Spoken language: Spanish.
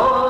Oh.